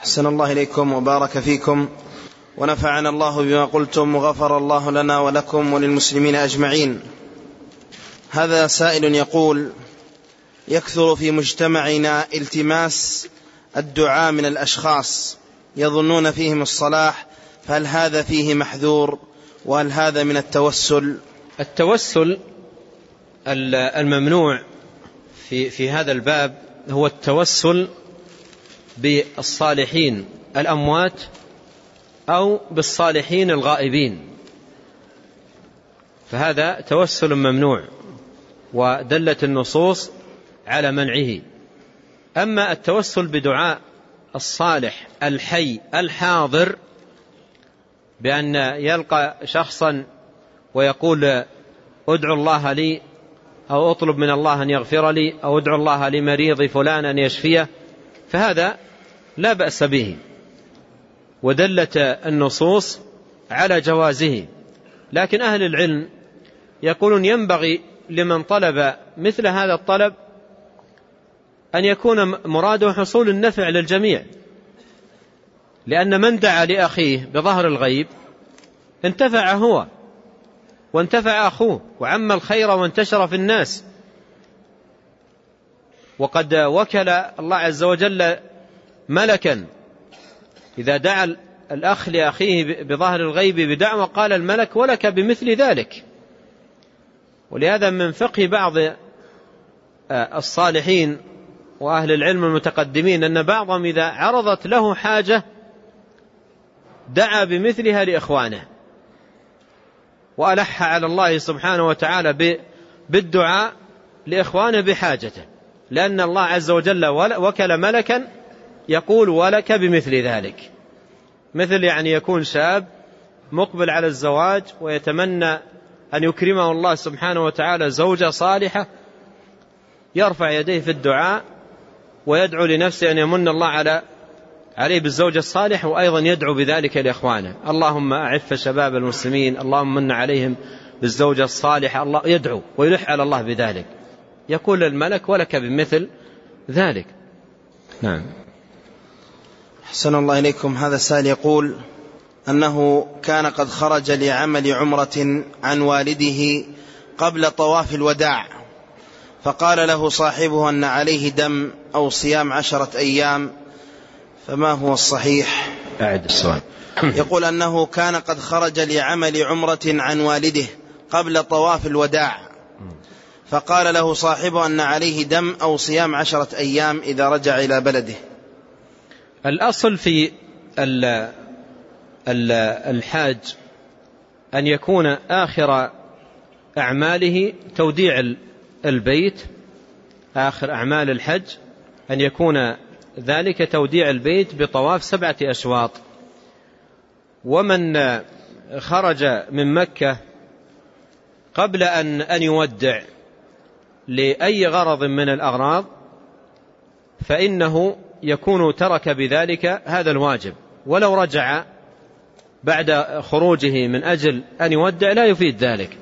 أحسن الله إليكم وبارك فيكم ونفعنا الله بما قلتم وغفر الله لنا ولكم وللمسلمين أجمعين. هذا سائل يقول يكثر في مجتمعنا التماس الدعاء من الأشخاص يظنون فيهم الصلاح فهل هذا فيه محذور وهل هذا من التوسل؟ التوسل الممنوع في في هذا الباب هو التوسل بالصالحين الأموات أو بالصالحين الغائبين. فهذا توسل ممنوع ودلت النصوص على منعه. أما التوسل بدعاء الصالح الحي الحاضر بأن يلقى شخصا ويقول أدعو الله لي أو أطلب من الله أن يغفر لي أو أدعو الله لمريض فلان أن يشفيه فهذا لا بأس به ودلت النصوص على جوازه. لكن أهل العلم يقولون ينبغي لمن طلب مثل هذا الطلب أن يكون مراده حصول النفع للجميع. لأن من دعا لأخيه بظهر الغيب انتفع هو وانتفع أخوه وعم الخير وانتشر في الناس. وقد وكل الله عز وجل ملكا. إذا دعا الأخ لأخيه بظهر الغيب بدعوة قال الملك ولك بمثل ذلك. ولهذا من فقه بعض الصالحين وأهل العلم المتقدمين أن بعضهم إذا عرضت له حاجة دعا بمثلها لإخوانه. وألح على الله سبحانه وتعالى بالدعاء لإخوانه بحاجته. لأن الله عز وجل وكل ملكا يقول ولك بمثل ذلك. مثل يعني يكون شاب مقبل على الزواج ويتمنى أن يكرمه الله سبحانه وتعالى زوجة صالحة يرفع يديه في الدعاء ويدعو لنفسه أن يمن الله على عليه بالزوجة الصالحة وأيضا يدعو بذلك لإخوانه. اللهم أعف شباب المسلمين اللهم من عليهم بالزوجة الصالحة الله يدعو ويلح على الله بذلك. يقول الملك ولك بمثل ذلك. نعم. حسن الله إليكم. هذا السائل يقول أنه كان قد خرج لعمل عمرة عن والده قبل طواف الوداع فقال له صاحبه أن عليه دم أو صيام عشرة أيام فما هو الصحيح؟ أعد السؤال يقول أنه كان قد خرج لعمل عمرة عن والده قبل طواف الوداع فقال له صاحبه أن عليه دم أو صيام عشرة أيام إذا رجع إلى بلده. الأصل في الحاج أن يكون آخر أعماله توديع البيت آخر أعمال الحج أن يكون ذلك توديع البيت بطواف سبعة أشواط. ومن خرج من مكة قبل أن أن يودع. لأي غرض من الأغراض فإنه يكون ترك بذلك هذا الواجب. ولو رجع بعد خروجه من أجل أن يودع لا يفيد ذلك.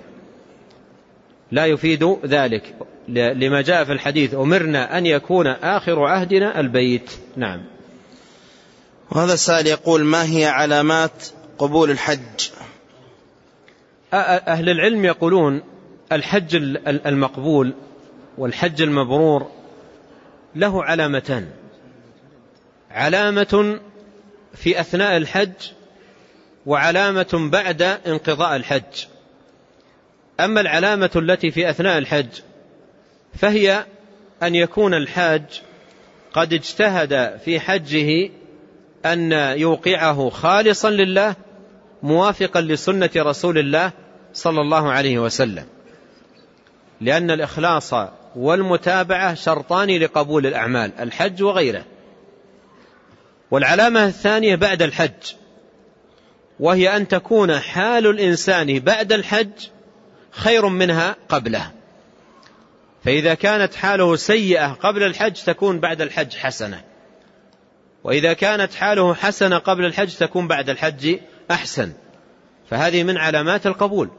لا يفيد ذلك. لما جاء في الحديث أمرنا أن يكون آخر عهدنا البيت. نعم. وهذا السائل يقول ما هي علامات قبول الحج؟ أهل العلم يقولون الحج المقبول. والحج المبرور له علامتان. علامة في أثناء الحج وعلامة بعد انقضاء الحج. أما العلامة التي في أثناء الحج فهي أن يكون الحاج قد اجتهد في حجه أن يوقعه خالصا لله موافقا لسنة رسول الله صلى الله عليه وسلم. لأن الإخلاص والمتابعة شرطان لقبول الأعمال الحج وغيره. والعلامة الثانية بعد الحج وهي أن تكون حال الإنسان بعد الحج خير منها قبله. فإذا كانت حاله سيئة قبل الحج تكون بعد الحج حسنة. وإذا كانت حاله حسنة قبل الحج تكون بعد الحج أحسن. فهذه من علامات القبول.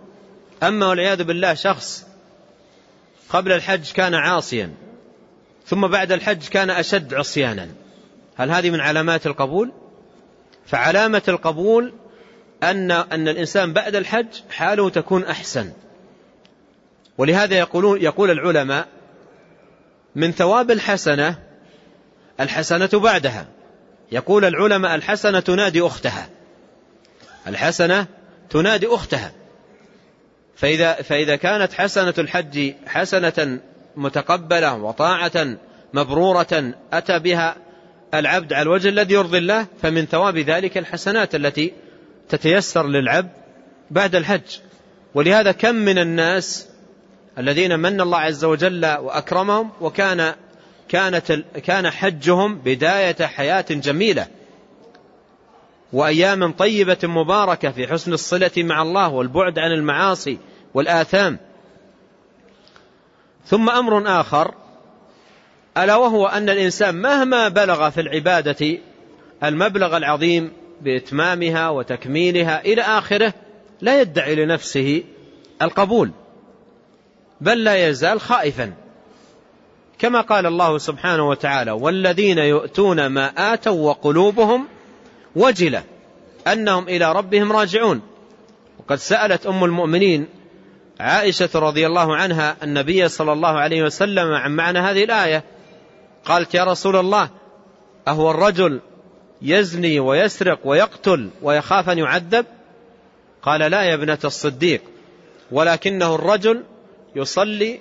أما والعياذ بالله شخص قبل الحج كان عاصيا ثم بعد الحج كان أشد عصيانا. هل هذه من علامات القبول؟ فعلامة القبول أن, أن الإنسان بعد الحج حاله تكون أحسن. ولهذا يقولون يقول العلماء من ثواب الحسنة الحسنة بعدها. يقول العلماء الحسنة تنادي أختها. الحسنة تنادي أختها. فإذا, فإذا كانت حسنة الحج حسنة متقبلة وطاعة مبرورة أتى بها العبد على الوجه الذي يرضي الله فمن ثواب ذلك الحسنات التي تتيسر للعبد بعد الحج. ولهذا كم من الناس الذين من الله عز وجل وأكرمهم وكان كانت كان حجهم بداية حياة جميلة. وأيام طيبة مباركة في حسن الصلة مع الله والبعد عن المعاصي والآثام. ثم أمر آخر ألا وهو أن الإنسان مهما بلغ في العبادة المبلغ العظيم بإتمامها وتكميلها إلى آخره لا يدعي لنفسه القبول بل لا يزال خائفا. كما قال الله سبحانه وتعالى والذين يؤتون ما آتوا وقلوبهم وجلة أنهم إلى ربهم راجعون. وقد سألت أم المؤمنين عائشة رضي الله عنها النبي صلى الله عليه وسلم عن معنى هذه الآية. قالت يا رسول الله أهو الرجل يزني ويسرق ويقتل ويخاف أن يعذب؟ قال لا يا ابنة الصديق ولكنه الرجل يصلي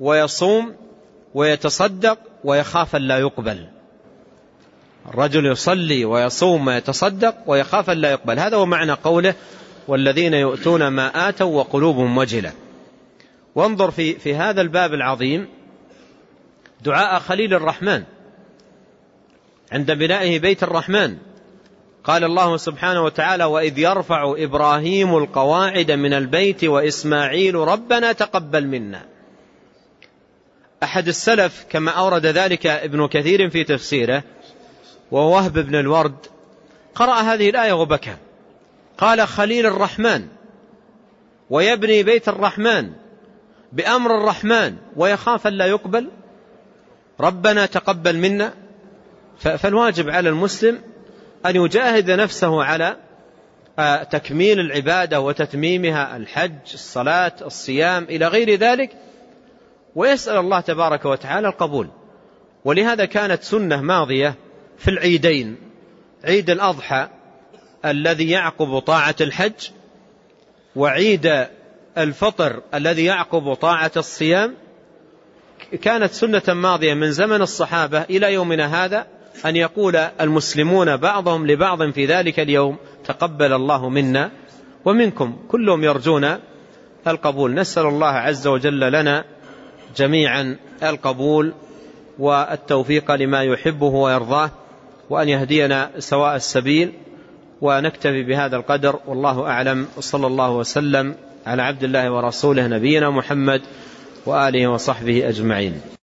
ويصوم ويتصدق ويخاف أن لا يقبل. الرجل يصلي ويصوم ويتصدق ويخاف أن لا يقبل. هذا هو معنى قوله والذين يؤتون ما آتوا وقلوبهم وجلة. وانظر في, في هذا الباب العظيم دعاء خليل الرحمن عند بنائه بيت الرحمن. قال الله سبحانه وتعالى وإذ يرفع إبراهيم القواعد من البيت وإسماعيل ربنا تقبل منا أحد السلف كما أورد ذلك ابن كثير في تفسيره ووهب بن الورد قرأ هذه الآية وبكى قال خليل الرحمن ويبني بيت الرحمن بأمر الرحمن ويخاف أن لا يقبل. ربنا تقبل منا. فالواجب على المسلم أن يجاهد نفسه على آه، تكميل العبادة وتتميمها الحج الصلاة الصيام إلى غير ذلك. ويسأل الله تبارك وتعالى القبول. ولهذا كانت سنة ماضية في العيدين. عيد الأضحى الذي يعقب طاعة الحج وعيد الفطر الذي يعقب طاعة الصيام. كانت سنة ماضية من زمن الصحابة إلى يومنا هذا أن يقول المسلمون بعضهم لبعض في ذلك اليوم تقبل الله منا ومنكم. كلهم يرجون القبول. نسأل الله عز وجل لنا جميعا القبول والتوفيق لما يحبه ويرضاه. وأن يهدينا سواء السبيل ونكتفي بهذا القدر. والله أعلم. وصلى الله وسلم على عبد الله ورسوله نبينا محمد وآله وصحبه أجمعين.